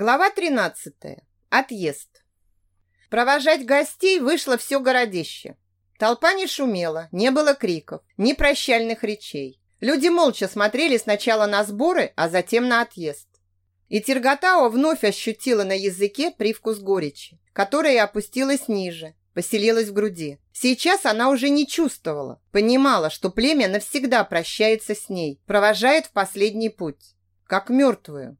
Глава 13. Отъезд. Провожать гостей вышло все городище. Толпа не шумела, не было криков, ни прощальных речей. Люди молча смотрели сначала на сборы, а затем на отъезд. И Тиргатао вновь ощутила на языке привкус горечи, которая опустилась ниже, поселилась в груди. Сейчас она уже не чувствовала, понимала, что племя навсегда прощается с ней, провожает в последний путь, как мертвую.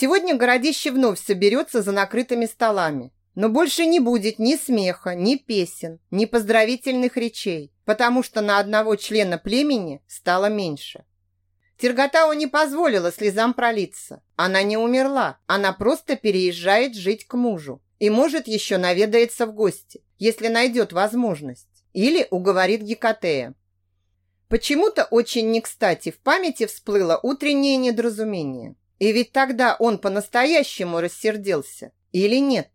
Сегодня городище вновь соберется за накрытыми столами. Но больше не будет ни смеха, ни песен, ни поздравительных речей, потому что на одного члена племени стало меньше. Терготау не позволила слезам пролиться. Она не умерла, она просто переезжает жить к мужу. И может еще наведается в гости, если найдет возможность. Или уговорит Гекатея. Почему-то очень не кстати в памяти всплыло утреннее недоразумение. И ведь тогда он по-настоящему рассердился. Или нет?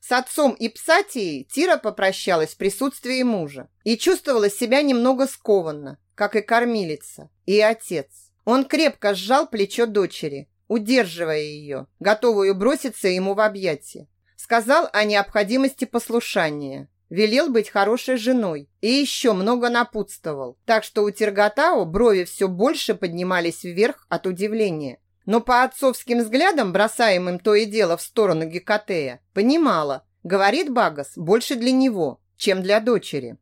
С отцом и Псатией Тира попрощалась в присутствии мужа и чувствовала себя немного скованно, как и кормилица, и отец. Он крепко сжал плечо дочери, удерживая ее, готовую броситься ему в объятия. Сказал о необходимости послушания, велел быть хорошей женой и еще много напутствовал, так что у Терготао брови все больше поднимались вверх от удивления но по отцовским взглядам, бросаемым то и дело в сторону Гекатея, понимала, говорит Багас больше для него, чем для дочери.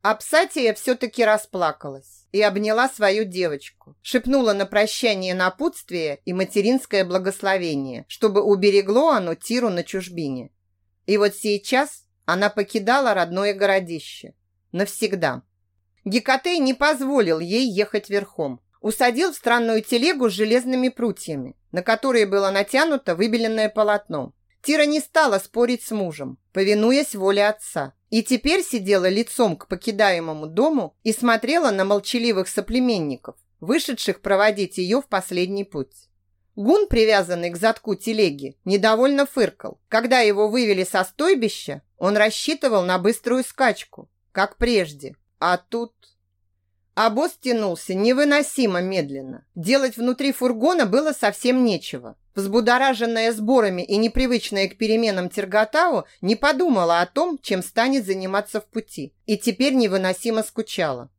Апсатия все-таки расплакалась и обняла свою девочку, шепнула на прощание напутствие и материнское благословение, чтобы уберегло оно Тиру на чужбине. И вот сейчас она покидала родное городище. Навсегда. Гекатей не позволил ей ехать верхом, усадил в странную телегу с железными прутьями, на которые было натянуто выбеленное полотно. Тира не стала спорить с мужем, повинуясь воле отца, и теперь сидела лицом к покидаемому дому и смотрела на молчаливых соплеменников, вышедших проводить ее в последний путь. Гун, привязанный к задку телеги, недовольно фыркал. Когда его вывели со стойбища, он рассчитывал на быструю скачку, как прежде. А тут... А босс тянулся невыносимо медленно. Делать внутри фургона было совсем нечего. Взбудораженная сборами и непривычная к переменам Терготау не подумала о том, чем станет заниматься в пути, и теперь невыносимо скучала.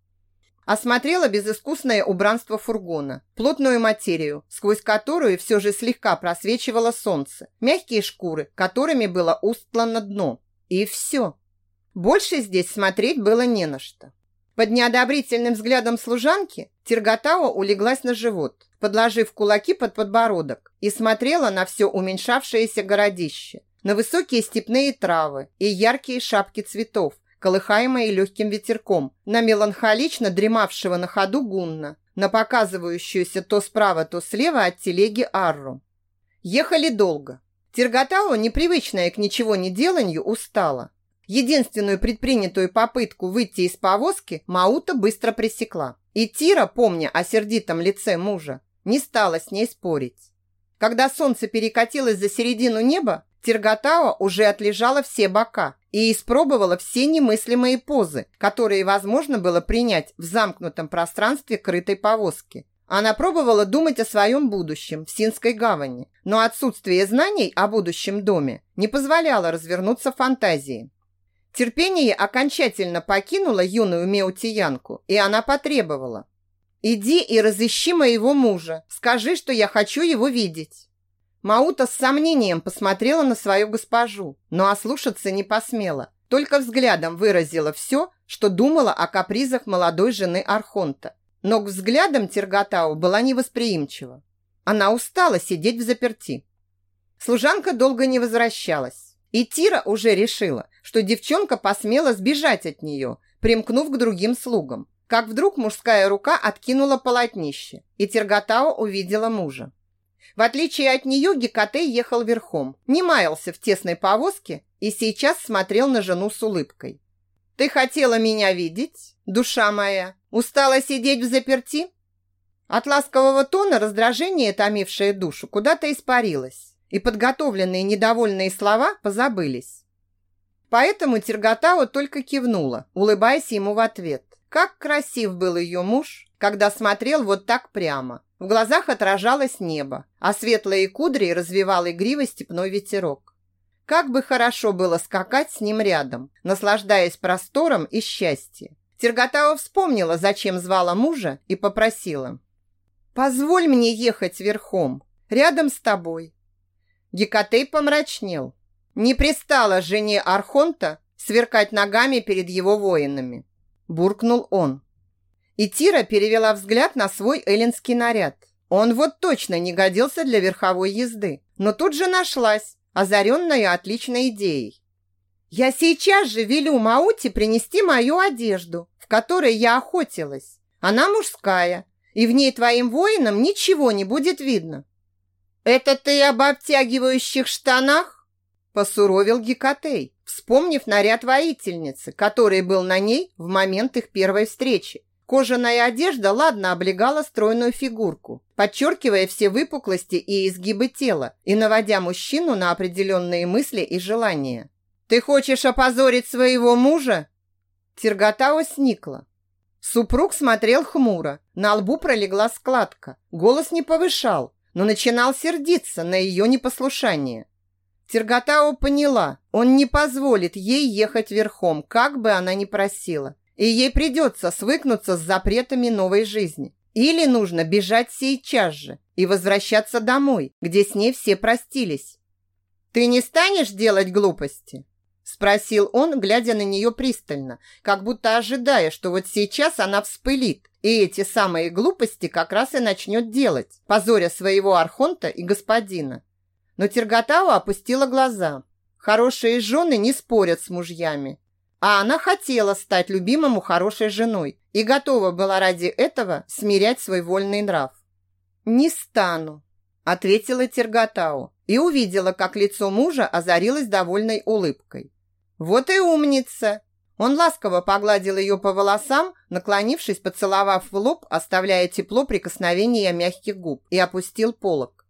Осмотрела безыскусное убранство фургона, плотную материю, сквозь которую все же слегка просвечивало солнце, мягкие шкуры, которыми было устлано дно. И все. Больше здесь смотреть было не на что. Под неодобрительным взглядом служанки Тиргатао улеглась на живот, подложив кулаки под подбородок и смотрела на все уменьшавшееся городище, на высокие степные травы и яркие шапки цветов, колыхаемые легким ветерком, на меланхолично дремавшего на ходу гунна, на показывающуюся то справа, то слева от телеги Арру. Ехали долго. Тиргатао, непривычная к ничего не деланию, устала. Единственную предпринятую попытку выйти из повозки Маута быстро пресекла. И Тира, помня о сердитом лице мужа, не стала с ней спорить. Когда солнце перекатилось за середину неба, Тиргатао уже отлежала все бока и испробовала все немыслимые позы, которые возможно было принять в замкнутом пространстве крытой повозки. Она пробовала думать о своем будущем в Синской гавани, но отсутствие знаний о будущем доме не позволяло развернуться фантазии. Терпение окончательно покинуло юную Меутиянку, и она потребовала. «Иди и разыщи моего мужа. Скажи, что я хочу его видеть». Маута с сомнением посмотрела на свою госпожу, но ослушаться не посмела. Только взглядом выразила все, что думала о капризах молодой жены Архонта. Но к взглядам Терготау была невосприимчива. Она устала сидеть в заперти. Служанка долго не возвращалась. И Тира уже решила, что девчонка посмела сбежать от нее, примкнув к другим слугам. Как вдруг мужская рука откинула полотнище, и Терготао увидела мужа. В отличие от нее, Гекатей ехал верхом, не маялся в тесной повозке и сейчас смотрел на жену с улыбкой. «Ты хотела меня видеть, душа моя? Устала сидеть в заперти?» От ласкового тона раздражение, томившее душу, куда-то испарилось и подготовленные недовольные слова позабылись. Поэтому Терготао только кивнула, улыбаясь ему в ответ. Как красив был ее муж, когда смотрел вот так прямо, В глазах отражалось небо, а светлые кудри развивал игривый степной ветерок. Как бы хорошо было скакать с ним рядом, наслаждаясь простором и счастьем. Терготава вспомнила, зачем звала мужа, и попросила. «Позволь мне ехать верхом, рядом с тобой». Гекатей помрачнел. Не пристало жене Архонта сверкать ногами перед его воинами. Буркнул он. И Тира перевела взгляд на свой эллинский наряд. Он вот точно не годился для верховой езды. Но тут же нашлась, озаренная отличной идеей. «Я сейчас же велю Мауте принести мою одежду, в которой я охотилась. Она мужская, и в ней твоим воинам ничего не будет видно». «Это ты об обтягивающих штанах?» Посуровил Гекатей, вспомнив наряд воительницы, который был на ней в момент их первой встречи. Кожаная одежда ладно облегала стройную фигурку, подчеркивая все выпуклости и изгибы тела и наводя мужчину на определенные мысли и желания. «Ты хочешь опозорить своего мужа?» Терготао сникла. Супруг смотрел хмуро, на лбу пролегла складка. Голос не повышал, но начинал сердиться на ее непослушание. Терготао поняла, он не позволит ей ехать верхом, как бы она ни просила и ей придется свыкнуться с запретами новой жизни. Или нужно бежать сейчас же и возвращаться домой, где с ней все простились. «Ты не станешь делать глупости?» Спросил он, глядя на нее пристально, как будто ожидая, что вот сейчас она вспылит, и эти самые глупости как раз и начнет делать, позоря своего архонта и господина. Но Терготава опустила глаза. Хорошие жены не спорят с мужьями, а она хотела стать любимому хорошей женой и готова была ради этого смирять свой вольный нрав. «Не стану», – ответила Терготау и увидела, как лицо мужа озарилось довольной улыбкой. «Вот и умница!» Он ласково погладил ее по волосам, наклонившись, поцеловав в лоб, оставляя тепло прикосновения мягких губ, и опустил полок.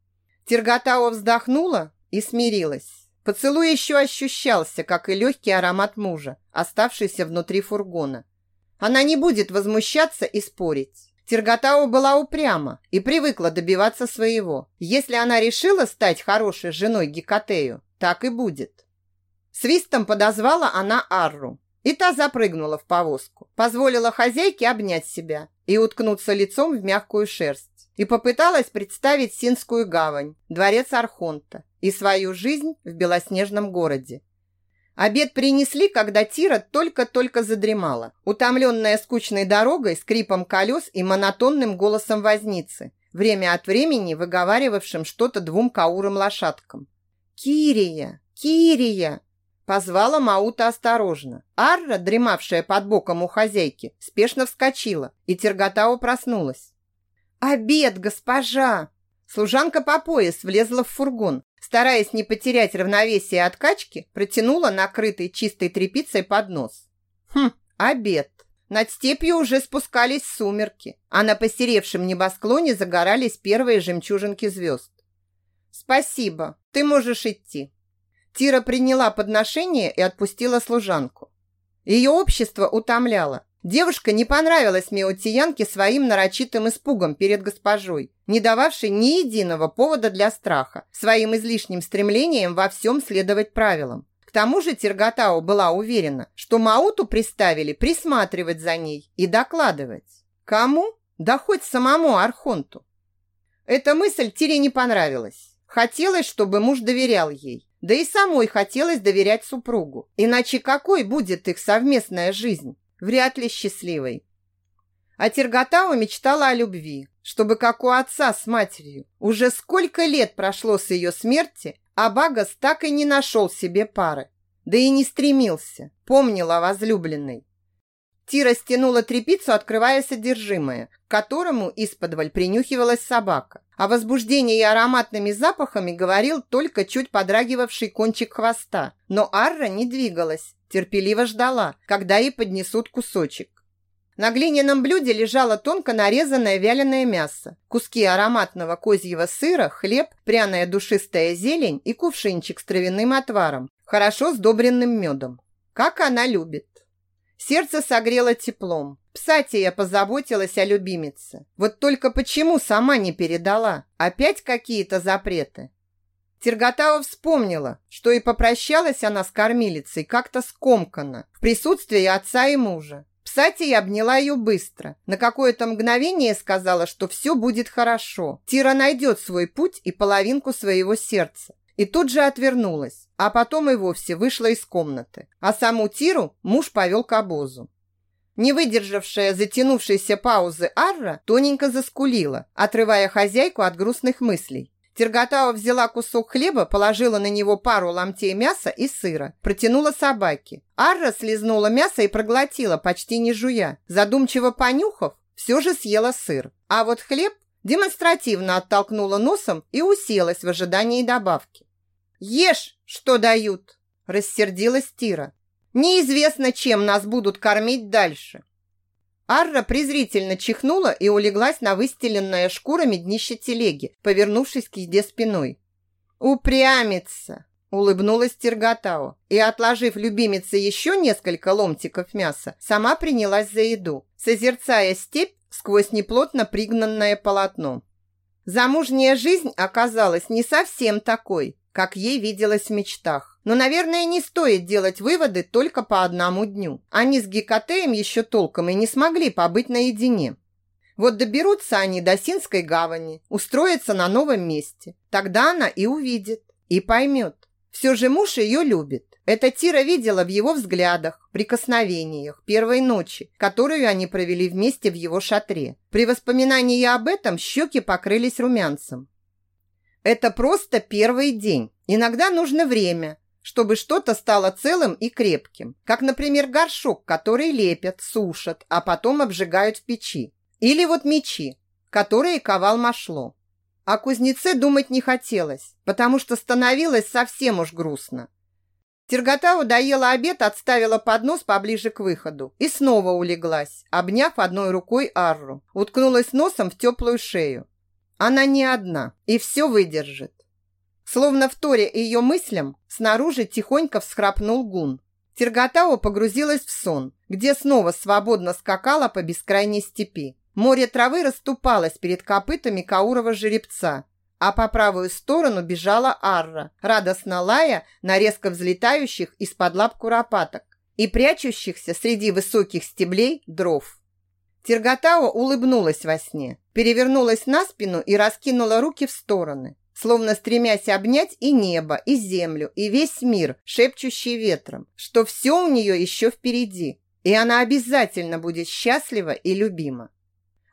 Терготау вздохнула и смирилась. Поцелуй еще ощущался, как и легкий аромат мужа, оставшийся внутри фургона. Она не будет возмущаться и спорить. Терготау была упряма и привыкла добиваться своего. Если она решила стать хорошей женой Гекатею, так и будет. Свистом подозвала она Арру, и та запрыгнула в повозку, позволила хозяйке обнять себя и уткнуться лицом в мягкую шерсть и попыталась представить Синскую гавань, дворец Архонта и свою жизнь в белоснежном городе. Обед принесли, когда Тира только-только задремала, утомленная скучной дорогой, скрипом колес и монотонным голосом возницы, время от времени выговаривавшим что-то двум каурам-лошадкам. «Кирия! Кирия!» Позвала Маута осторожно. Арра, дремавшая под боком у хозяйки, спешно вскочила, и Терготау проснулась. «Обед, госпожа!» Служанка по пояс влезла в фургон, стараясь не потерять равновесие от качки, протянула накрытый чистой тряпицей поднос. Хм, обед. Над степью уже спускались сумерки, а на посеревшем небосклоне загорались первые жемчужинки звезд. «Спасибо, ты можешь идти». Тира приняла подношение и отпустила служанку. Ее общество утомляло, Девушка не понравилась Меотиянке своим нарочитым испугом перед госпожой, не дававшей ни единого повода для страха, своим излишним стремлением во всем следовать правилам. К тому же Терготау была уверена, что Мауту приставили присматривать за ней и докладывать. Кому? Да хоть самому Архонту. Эта мысль Тире не понравилась. Хотелось, чтобы муж доверял ей. Да и самой хотелось доверять супругу. Иначе какой будет их совместная жизнь? Вряд ли счастливой. А Терготава мечтала о любви, чтобы как у отца с матерью. Уже сколько лет прошло с ее смерти, а Багас так и не нашел себе пары. Да и не стремился, помнила о возлюбленной. Тира стянула трепицу, открывая содержимое, к которому исподволь принюхивалась собака. О возбуждении ароматными запахами говорил только чуть подрагивавший кончик хвоста. Но Арра не двигалась, терпеливо ждала, когда ей поднесут кусочек. На глиняном блюде лежало тонко нарезанное вяленое мясо, куски ароматного козьего сыра, хлеб, пряная душистая зелень и кувшинчик с травяным отваром, хорошо сдобренным медом. Как она любит. Сердце согрело теплом. Псатия позаботилась о любимице. Вот только почему сама не передала? Опять какие-то запреты? Терготава вспомнила, что и попрощалась она с кормилицей как-то скомканно, в присутствии отца и мужа. Псатия обняла ее быстро. На какое-то мгновение сказала, что все будет хорошо. Тира найдет свой путь и половинку своего сердца. И тут же отвернулась, а потом и вовсе вышла из комнаты. А саму Тиру муж повел к обозу. Не выдержавшая затянувшейся паузы Арра тоненько заскулила, отрывая хозяйку от грустных мыслей. Терготава взяла кусок хлеба, положила на него пару ломтей мяса и сыра, протянула собаке. Арра слезнула мясо и проглотила, почти не жуя. Задумчиво понюхав, все же съела сыр. А вот хлеб демонстративно оттолкнула носом и уселась в ожидании добавки. «Ешь, что дают!» – рассердилась Тира. «Неизвестно, чем нас будут кормить дальше». Арра презрительно чихнула и улеглась на выстеленное шкурами днище телеги, повернувшись к еде спиной. «Упрямится!» – улыбнулась Терготао и, отложив любимице еще несколько ломтиков мяса, сама принялась за еду, созерцая степь сквозь неплотно пригнанное полотно. Замужняя жизнь оказалась не совсем такой, как ей виделось в мечтах. Но, наверное, не стоит делать выводы только по одному дню. Они с Гекатеем еще толком и не смогли побыть наедине. Вот доберутся они до Синской гавани, устроятся на новом месте. Тогда она и увидит, и поймет. Все же муж ее любит. Это Тира видела в его взглядах, прикосновениях, первой ночи, которую они провели вместе в его шатре. При воспоминании об этом щеки покрылись румянцем. Это просто первый день. Иногда нужно время, чтобы что-то стало целым и крепким. Как, например, горшок, который лепят, сушат, а потом обжигают в печи. Или вот мечи, которые ковал машло. О кузнеце думать не хотелось, потому что становилось совсем уж грустно. Терготава доела обед, отставила поднос поближе к выходу и снова улеглась, обняв одной рукой Арру, уткнулась носом в теплую шею. Она не одна и все выдержит. Словно в торе ее мыслям, снаружи тихонько всхрапнул гун. Терготао погрузилась в сон, где снова свободно скакала по бескрайней степи. Море травы расступалось перед копытами каурова жеребца, а по правую сторону бежала Арра, радостно лая на резко взлетающих из-под лап куропаток и прячущихся среди высоких стеблей дров. Терготао улыбнулась во сне, перевернулась на спину и раскинула руки в стороны, словно стремясь обнять и небо, и землю, и весь мир, шепчущий ветром, что все у нее еще впереди, и она обязательно будет счастлива и любима.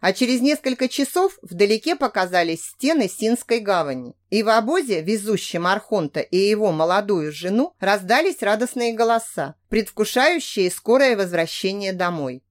А через несколько часов вдалеке показались стены Синской гавани, и в обозе, везущем Архонта и его молодую жену, раздались радостные голоса, предвкушающие скорое возвращение домой.